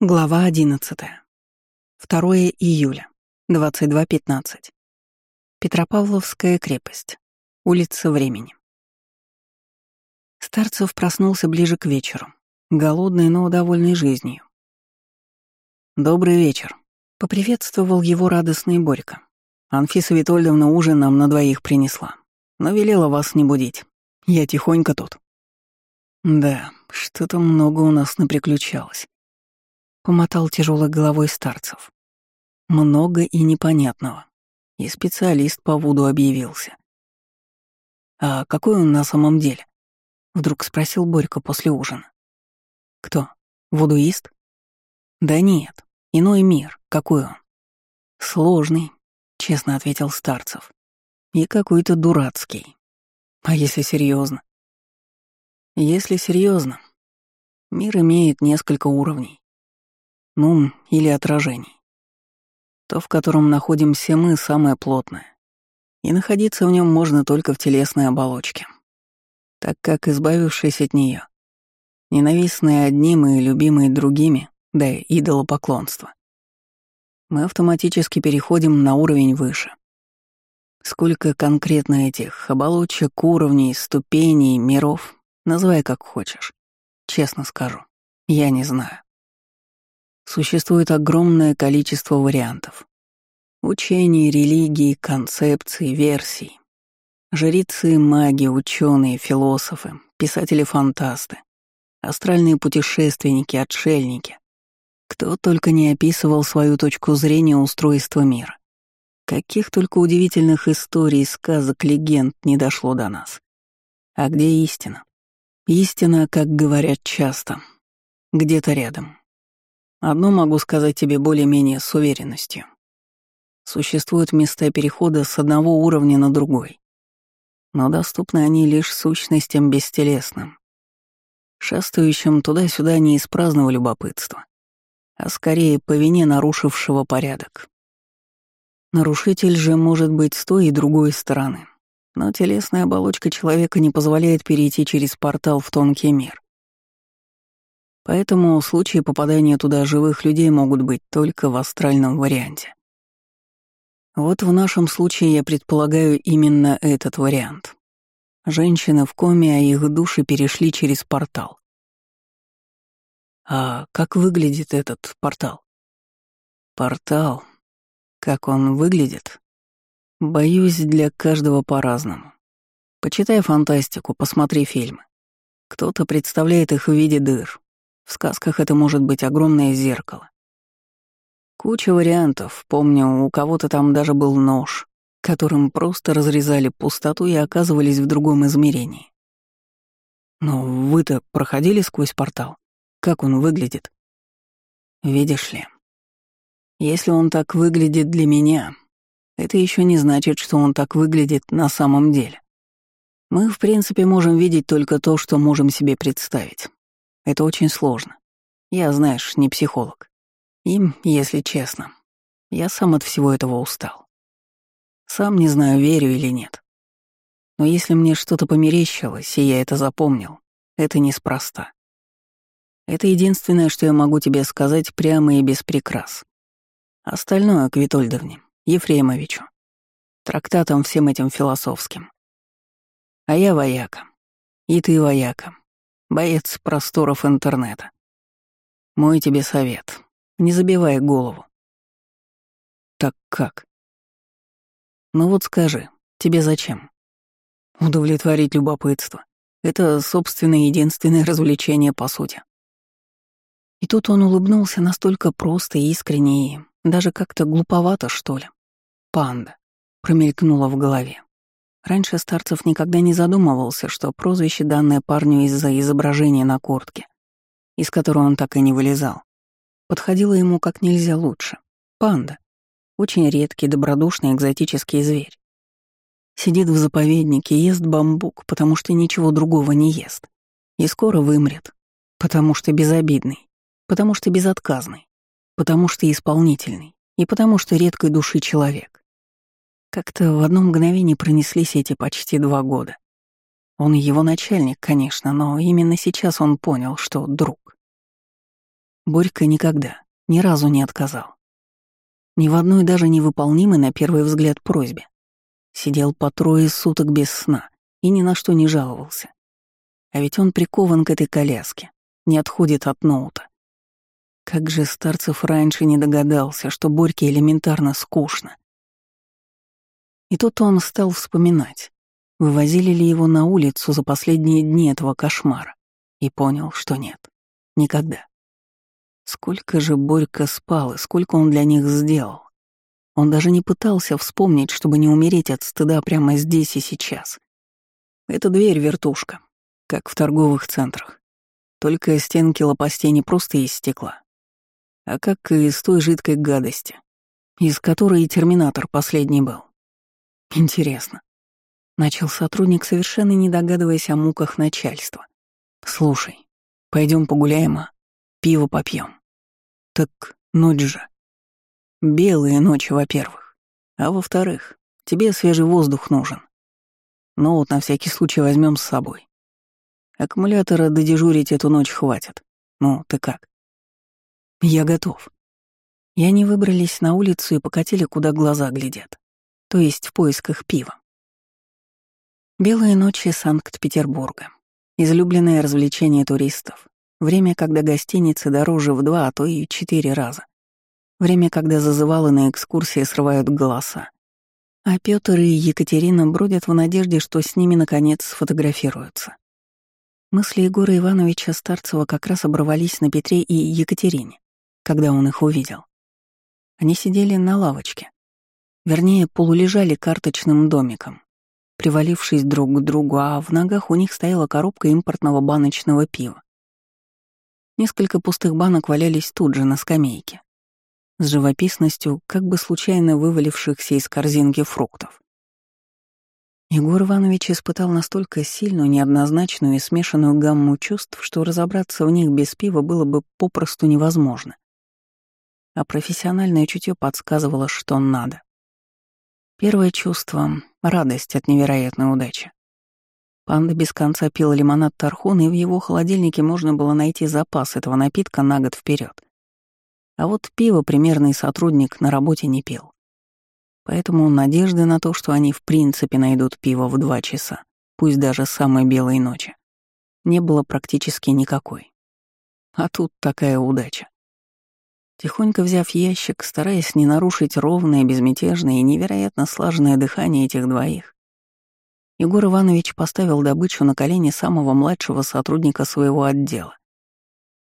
Глава 11. 2 июля, 22.15. Петропавловская крепость. Улица Времени. Старцев проснулся ближе к вечеру, голодный, но довольный жизнью. «Добрый вечер», — поприветствовал его радостный Борька. «Анфиса Витольдовна ужин нам на двоих принесла, но велела вас не будить. Я тихонько тут». «Да, что-то много у нас наприключалось». Помотал тяжелой головой старцев. Много и непонятного. И специалист по Вуду объявился. «А какой он на самом деле?» Вдруг спросил Борька после ужина. «Кто? Вудуист?» «Да нет, иной мир. Какой он?» «Сложный», — честно ответил Старцев. «И какой-то дурацкий. А если серьезно? Если серьезно, мир имеет несколько уровней ну, или отражений. То, в котором находимся мы, самое плотное. И находиться в нем можно только в телесной оболочке. Так как, избавившись от нее, ненавистные одним и любимые другими, да и идолопоклонство, мы автоматически переходим на уровень выше. Сколько конкретно этих оболочек, уровней, ступеней, миров, называй как хочешь. Честно скажу, я не знаю. Существует огромное количество вариантов. Учений, религий, концепций, версий. Жрицы, маги, ученые, философы, писатели-фантасты, астральные путешественники, отшельники. Кто только не описывал свою точку зрения устройства мира. Каких только удивительных историй, сказок, легенд не дошло до нас. А где истина? Истина, как говорят часто, где-то рядом, Одно могу сказать тебе более-менее с уверенностью. Существуют места перехода с одного уровня на другой. Но доступны они лишь сущностям бестелесным, шастающим туда-сюда не из праздного любопытства, а скорее по вине нарушившего порядок. Нарушитель же может быть с той и другой стороны, но телесная оболочка человека не позволяет перейти через портал в тонкий мир. Поэтому случаи попадания туда живых людей могут быть только в астральном варианте. Вот в нашем случае я предполагаю именно этот вариант. Женщины в коме, а их души перешли через портал. А как выглядит этот портал? Портал. Как он выглядит? Боюсь, для каждого по-разному. Почитай фантастику, посмотри фильмы. Кто-то представляет их в виде дыр, в сказках это может быть огромное зеркало. Куча вариантов. Помню, у кого-то там даже был нож, которым просто разрезали пустоту и оказывались в другом измерении. Но вы-то проходили сквозь портал? Как он выглядит? Видишь ли, если он так выглядит для меня, это еще не значит, что он так выглядит на самом деле. Мы, в принципе, можем видеть только то, что можем себе представить. Это очень сложно. Я, знаешь, не психолог. Им, если честно, я сам от всего этого устал. Сам не знаю, верю или нет. Но если мне что-то померещилось, и я это запомнил, это неспроста. Это единственное, что я могу тебе сказать прямо и без прикрас. Остальное — к Витольдовне, Ефремовичу, трактатам всем этим философским. А я вояка. И ты вояка. Боец просторов интернета. Мой тебе совет. Не забивай голову. Так как? Ну вот скажи, тебе зачем? Удовлетворить любопытство. Это, собственно, единственное развлечение по сути. И тут он улыбнулся настолько просто и искренне, и даже как-то глуповато, что ли. «Панда», — промелькнуло в голове. Раньше Старцев никогда не задумывался, что прозвище, данное парню из-за изображения на куртке, из которой он так и не вылезал, подходило ему как нельзя лучше. Панда. Очень редкий, добродушный, экзотический зверь. Сидит в заповеднике, ест бамбук, потому что ничего другого не ест. И скоро вымрет, потому что безобидный, потому что безотказный, потому что исполнительный и потому что редкой души человек. Как-то в одно мгновение пронеслись эти почти два года. Он его начальник, конечно, но именно сейчас он понял, что друг. Борька никогда, ни разу не отказал. Ни в одной даже невыполнимой на первый взгляд просьбе. Сидел по трое суток без сна и ни на что не жаловался. А ведь он прикован к этой коляске, не отходит от ноута. Как же Старцев раньше не догадался, что Борьке элементарно скучно. И тут он стал вспоминать, вывозили ли его на улицу за последние дни этого кошмара, и понял, что нет, никогда. Сколько же Борька спал и сколько он для них сделал. Он даже не пытался вспомнить, чтобы не умереть от стыда прямо здесь и сейчас. Это дверь-вертушка, как в торговых центрах. Только стенки лопастей не просто из стекла, а как и из той жидкой гадости, из которой и терминатор последний был. Интересно. Начал сотрудник, совершенно не догадываясь о муках начальства. Слушай, пойдем погуляем, а пиво попьем. Так ночь же. Белые ночи, во-первых. А во-вторых, тебе свежий воздух нужен. Ну вот на всякий случай возьмем с собой. Аккумулятора додежурить эту ночь хватит. Ну, ты как? Я готов. И они выбрались на улицу и покатили, куда глаза глядят. То есть в поисках пива. Белые ночи Санкт-Петербурга. Излюбленное развлечение туристов. Время, когда гостиницы дороже в два, а то и четыре раза. Время, когда зазывалы на экскурсии срывают голоса. А Пётр и Екатерина бродят в надежде, что с ними наконец сфотографируются. Мысли Егора Ивановича Старцева как раз оборвались на Петре и Екатерине, когда он их увидел. Они сидели на лавочке. Вернее, полулежали карточным домиком, привалившись друг к другу, а в ногах у них стояла коробка импортного баночного пива. Несколько пустых банок валялись тут же на скамейке с живописностью как бы случайно вывалившихся из корзинки фруктов. Егор Иванович испытал настолько сильную, неоднозначную и смешанную гамму чувств, что разобраться в них без пива было бы попросту невозможно. А профессиональное чутье подсказывало, что надо. Первое чувство — радость от невероятной удачи. Панда без конца пил лимонад Тархун, и в его холодильнике можно было найти запас этого напитка на год вперед. А вот пиво примерный сотрудник на работе не пил. Поэтому надежды на то, что они в принципе найдут пиво в два часа, пусть даже самой белой ночи, не было практически никакой. А тут такая удача. Тихонько взяв ящик, стараясь не нарушить ровное, безмятежное и невероятно слаженное дыхание этих двоих, Егор Иванович поставил добычу на колени самого младшего сотрудника своего отдела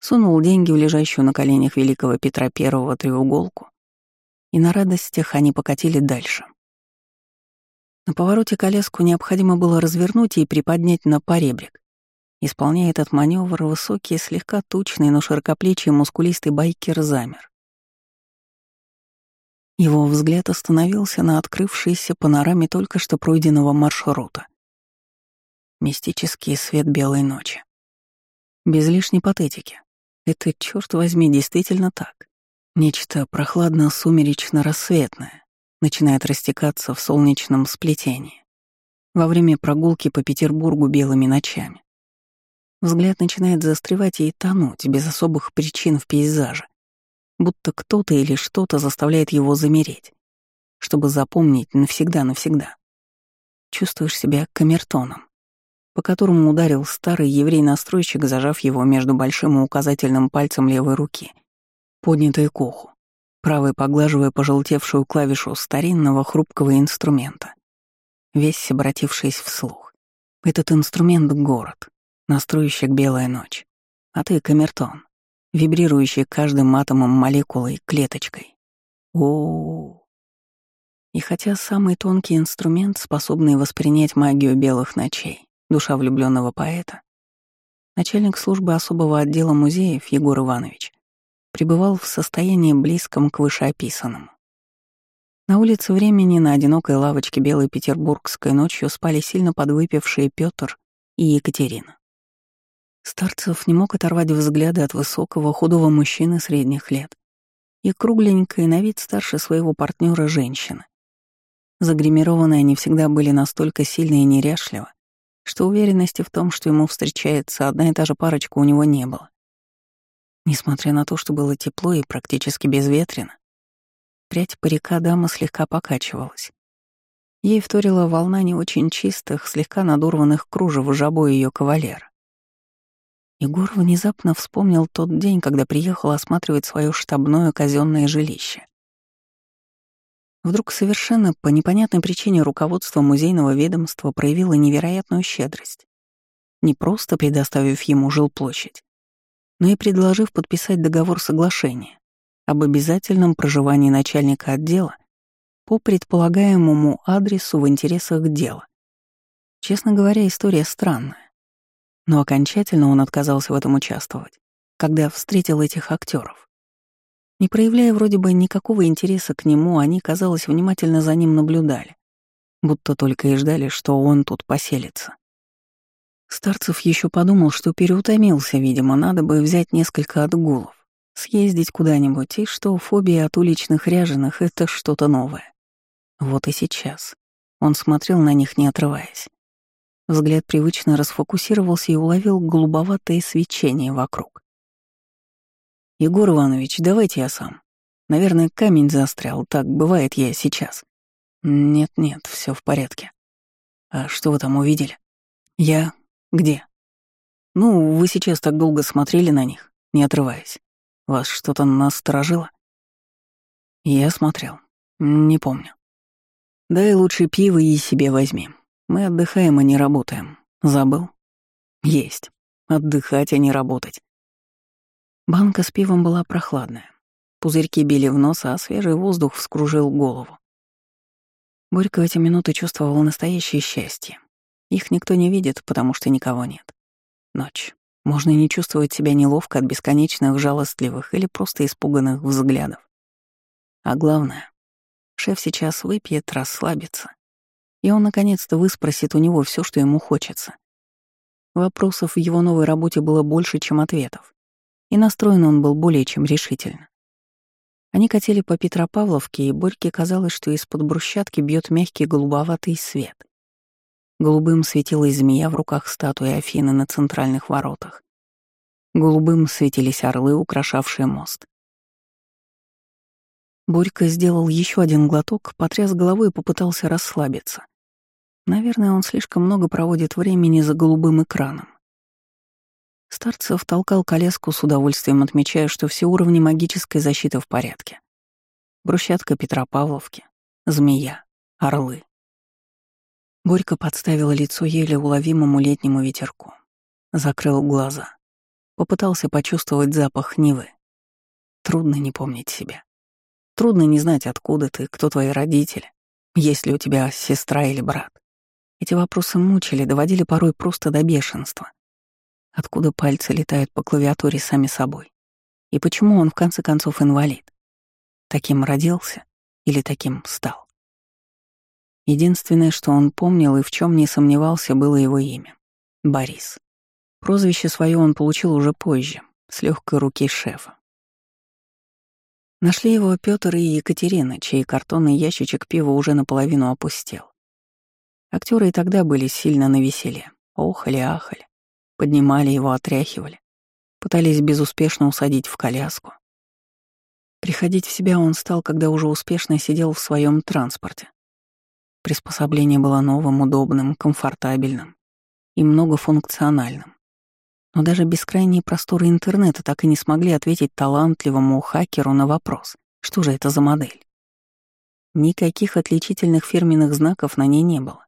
сунул деньги в лежащую на коленях великого Петра Первого треуголку, и на радостях они покатили дальше. На повороте коляску необходимо было развернуть и приподнять на поребрик. Исполняя этот маневр, высокий, слегка тучный, но широкоплечий мускулистый байкер замер. Его взгляд остановился на открывшейся панораме только что пройденного маршрута. Мистический свет белой ночи. Без лишней патетики. Это, черт возьми, действительно так. Нечто прохладно-сумеречно-рассветное начинает растекаться в солнечном сплетении во время прогулки по Петербургу белыми ночами. Взгляд начинает застревать и тонуть без особых причин в пейзаже, будто кто-то или что-то заставляет его замереть, чтобы запомнить навсегда-навсегда. Чувствуешь себя камертоном, по которому ударил старый еврей-настройщик, зажав его между большим и указательным пальцем левой руки, поднятой к уху, правой поглаживая пожелтевшую клавишу старинного хрупкого инструмента, весь обратившись вслух. Этот инструмент — город, настройщик «Белая ночь», а ты — камертон, вибрирующий каждым атомом молекулой, клеточкой. -о, -о. И хотя самый тонкий инструмент, способный воспринять магию белых ночей, душа влюбленного поэта, начальник службы особого отдела музеев Егор Иванович пребывал в состоянии близком к вышеописанному. На улице времени на одинокой лавочке белой петербургской ночью спали сильно подвыпившие Петр и Екатерина. Старцев не мог оторвать взгляды от высокого, худого мужчины средних лет и кругленькой на вид старше своего партнера женщины. Загримированные они всегда были настолько сильно и неряшливо, что уверенности в том, что ему встречается одна и та же парочка, у него не было. Несмотря на то, что было тепло и практически безветренно, прядь парика дамы слегка покачивалась. Ей вторила волна не очень чистых, слегка надорванных кружев жабо ее кавалера. Егор внезапно вспомнил тот день, когда приехал осматривать свое штабное казенное жилище. Вдруг совершенно по непонятной причине руководство музейного ведомства проявило невероятную щедрость, не просто предоставив ему жилплощадь, но и предложив подписать договор соглашения об обязательном проживании начальника отдела по предполагаемому адресу в интересах дела. Честно говоря, история странная. Но окончательно он отказался в этом участвовать, когда встретил этих актеров. Не проявляя вроде бы никакого интереса к нему, они, казалось, внимательно за ним наблюдали, будто только и ждали, что он тут поселится. Старцев еще подумал, что переутомился, видимо, надо бы взять несколько отгулов, съездить куда-нибудь, и что фобия от уличных ряженых — это что-то новое. Вот и сейчас. Он смотрел на них, не отрываясь. Взгляд привычно расфокусировался и уловил голубоватое свечение вокруг. «Егор Иванович, давайте я сам. Наверное, камень застрял, так бывает я сейчас». «Нет-нет, все в порядке». «А что вы там увидели?» «Я? Где?» «Ну, вы сейчас так долго смотрели на них, не отрываясь. Вас что-то насторожило?» «Я смотрел. Не помню». «Дай лучше пиво и себе возьми. Мы отдыхаем, а не работаем. Забыл?» «Есть. Отдыхать, а не работать. Банка с пивом была прохладная. Пузырьки били в нос, а свежий воздух вскружил голову. Борька в эти минуты чувствовал настоящее счастье. Их никто не видит, потому что никого нет. Ночь. Можно не чувствовать себя неловко от бесконечных жалостливых или просто испуганных взглядов. А главное, шеф сейчас выпьет, расслабится, и он наконец-то выспросит у него все, что ему хочется. Вопросов в его новой работе было больше, чем ответов и настроен он был более чем решительно. Они катили по Петропавловке, и Борьке казалось, что из-под брусчатки бьет мягкий голубоватый свет. Голубым светилась змея в руках статуи Афины на центральных воротах. Голубым светились орлы, украшавшие мост. Борька сделал еще один глоток, потряс головой и попытался расслабиться. Наверное, он слишком много проводит времени за голубым экраном. Старцев толкал коляску с удовольствием, отмечая, что все уровни магической защиты в порядке. Брусчатка Петропавловки, змея, орлы. Борька подставила лицо еле уловимому летнему ветерку. Закрыл глаза. Попытался почувствовать запах Нивы. Трудно не помнить себя. Трудно не знать, откуда ты, кто твои родители, есть ли у тебя сестра или брат. Эти вопросы мучили, доводили порой просто до бешенства. Откуда пальцы летают по клавиатуре сами собой? И почему он в конце концов инвалид? Таким родился или таким стал? Единственное, что он помнил и в чем не сомневался, было его имя — Борис. Прозвище свое он получил уже позже, с легкой руки шефа. Нашли его Петр и Екатерина, чей картонный ящичек пива уже наполовину опустел. Актеры и тогда были сильно навеселе, охали-ахали. Поднимали его, отряхивали. Пытались безуспешно усадить в коляску. Приходить в себя он стал, когда уже успешно сидел в своем транспорте. Приспособление было новым, удобным, комфортабельным и многофункциональным. Но даже бескрайние просторы интернета так и не смогли ответить талантливому хакеру на вопрос, что же это за модель. Никаких отличительных фирменных знаков на ней не было.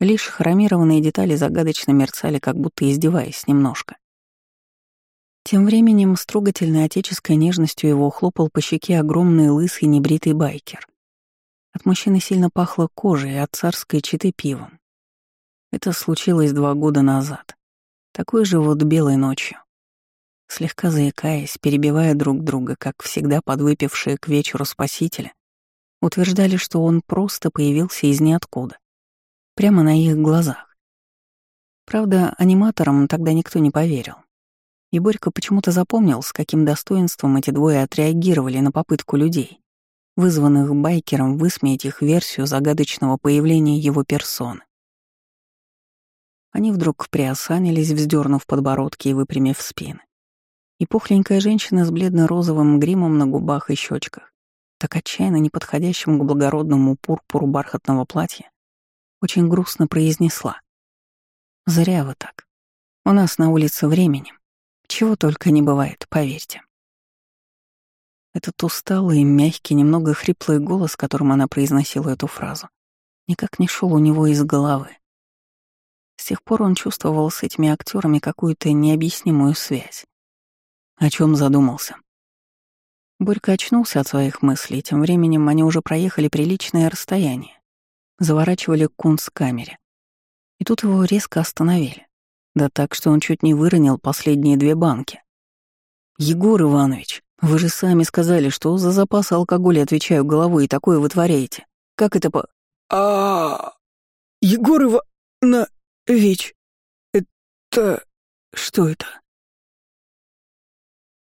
Лишь хромированные детали загадочно мерцали, как будто издеваясь немножко. Тем временем с трогательной отеческой нежностью его хлопал по щеке огромный лысый небритый байкер. От мужчины сильно пахло кожей, от царской читы пивом. Это случилось два года назад. Такой же вот белой ночью. Слегка заикаясь, перебивая друг друга, как всегда подвыпившие к вечеру спасители, утверждали, что он просто появился из ниоткуда прямо на их глазах. Правда, аниматорам тогда никто не поверил. И Борька почему-то запомнил, с каким достоинством эти двое отреагировали на попытку людей, вызванных байкером высмеять их версию загадочного появления его персоны. Они вдруг приосанились, вздернув подбородки и выпрямив спины. И пухленькая женщина с бледно-розовым гримом на губах и щечках, так отчаянно неподходящим к благородному пурпуру бархатного платья, очень грустно произнесла. «Зря вы так. У нас на улице времени. Чего только не бывает, поверьте». Этот усталый, мягкий, немного хриплый голос, которым она произносила эту фразу, никак не шел у него из головы. С тех пор он чувствовал с этими актерами какую-то необъяснимую связь. О чем задумался? Борька очнулся от своих мыслей, тем временем они уже проехали приличное расстояние, заворачивали к кунсткамере. И тут его резко остановили. Да так, что он чуть не выронил последние две банки. «Егор Иванович, вы же сами сказали, что за запас алкоголя отвечаю головой, и такое вытворяете. Как это по...» а Егор Иванович, это... Что это?